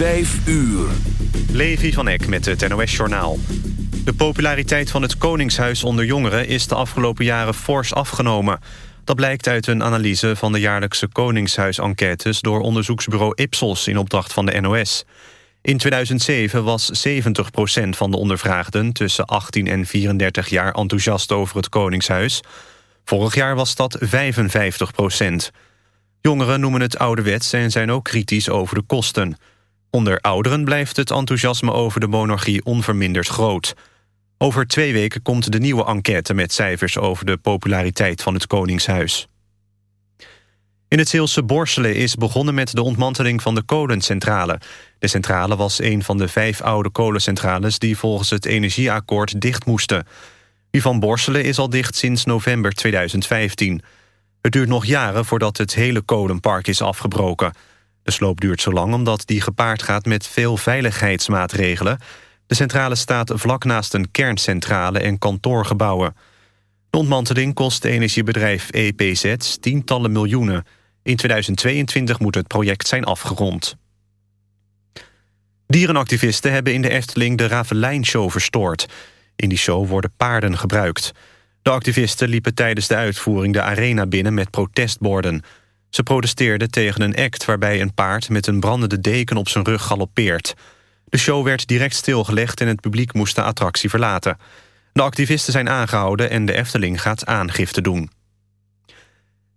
5 uur. Levi van Eck met het NOS-journaal. De populariteit van het Koningshuis onder jongeren... is de afgelopen jaren fors afgenomen. Dat blijkt uit een analyse van de jaarlijkse Koningshuis-enquêtes... door onderzoeksbureau Ipsos in opdracht van de NOS. In 2007 was 70% van de ondervraagden... tussen 18 en 34 jaar enthousiast over het Koningshuis. Vorig jaar was dat 55% Jongeren noemen het ouderwets en zijn ook kritisch over de kosten... Onder ouderen blijft het enthousiasme over de monarchie onverminderd groot. Over twee weken komt de nieuwe enquête met cijfers over de populariteit van het Koningshuis. In het Zeelse Borselen is begonnen met de ontmanteling van de kolencentrale. De centrale was een van de vijf oude kolencentrales... die volgens het energieakkoord dicht moesten. Die van Borselen is al dicht sinds november 2015. Het duurt nog jaren voordat het hele kolenpark is afgebroken... De sloop duurt zo lang omdat die gepaard gaat met veel veiligheidsmaatregelen. De centrale staat vlak naast een kerncentrale en kantoorgebouwen. De ontmanteling kost energiebedrijf EPZ tientallen miljoenen. In 2022 moet het project zijn afgerond. Dierenactivisten hebben in de Efteling de Ravelijn-show verstoord. In die show worden paarden gebruikt. De activisten liepen tijdens de uitvoering de arena binnen met protestborden... Ze protesteerden tegen een act waarbij een paard met een brandende deken op zijn rug galoppeert. De show werd direct stilgelegd en het publiek moest de attractie verlaten. De activisten zijn aangehouden en de Efteling gaat aangifte doen.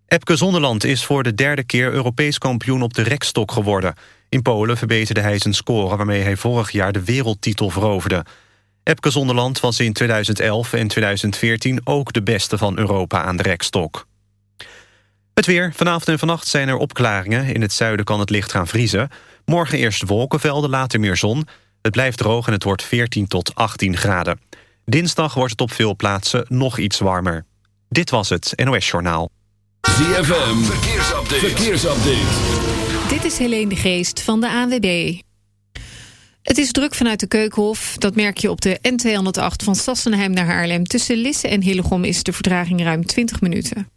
Epke Zonderland is voor de derde keer Europees kampioen op de rekstok geworden. In Polen verbeterde hij zijn score waarmee hij vorig jaar de wereldtitel veroverde. Epke Zonderland was in 2011 en 2014 ook de beste van Europa aan de rekstok. Het weer. Vanavond en vannacht zijn er opklaringen. In het zuiden kan het licht gaan vriezen. Morgen eerst wolkenvelden, later meer zon. Het blijft droog en het wordt 14 tot 18 graden. Dinsdag wordt het op veel plaatsen nog iets warmer. Dit was het NOS Journaal. ZFM. Verkeersupdate. Verkeersupdate. Dit is Helene de Geest van de ANWB. Het is druk vanuit de Keukenhof. Dat merk je op de N208 van Sassenheim naar Haarlem. Tussen Lisse en Hillegom is de vertraging ruim 20 minuten.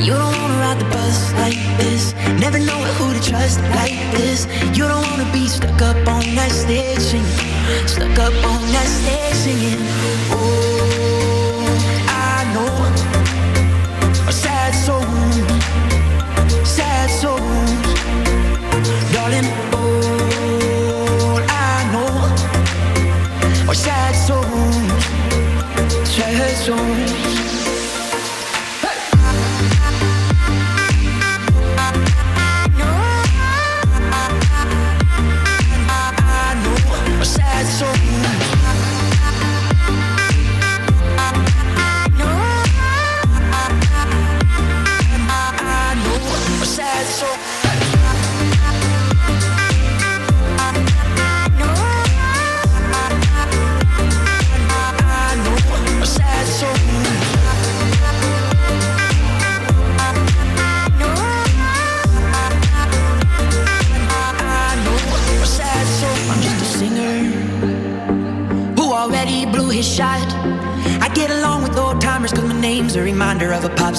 You don't wanna ride the bus like this. Never know who to trust like this. You don't wanna be stuck up on that stage singing. Stuck up on that stage singing. Oh,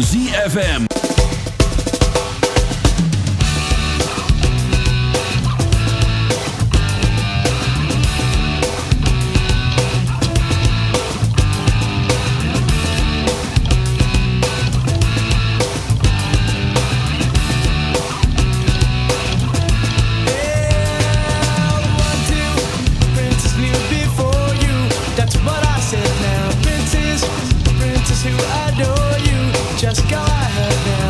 ZFM. heard them.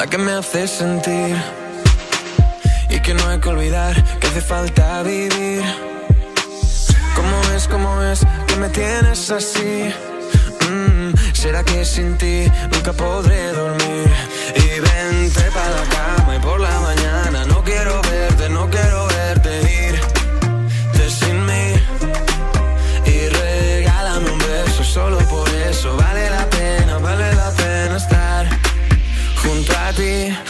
la que me hace sentir Y que no hay que olvidar que hace falta vivir ¿Cómo es, cómo es que me tienes así? Mm, ¿Será que sin ti nunca podré dormir? Y vente para la cama y por la mañana No be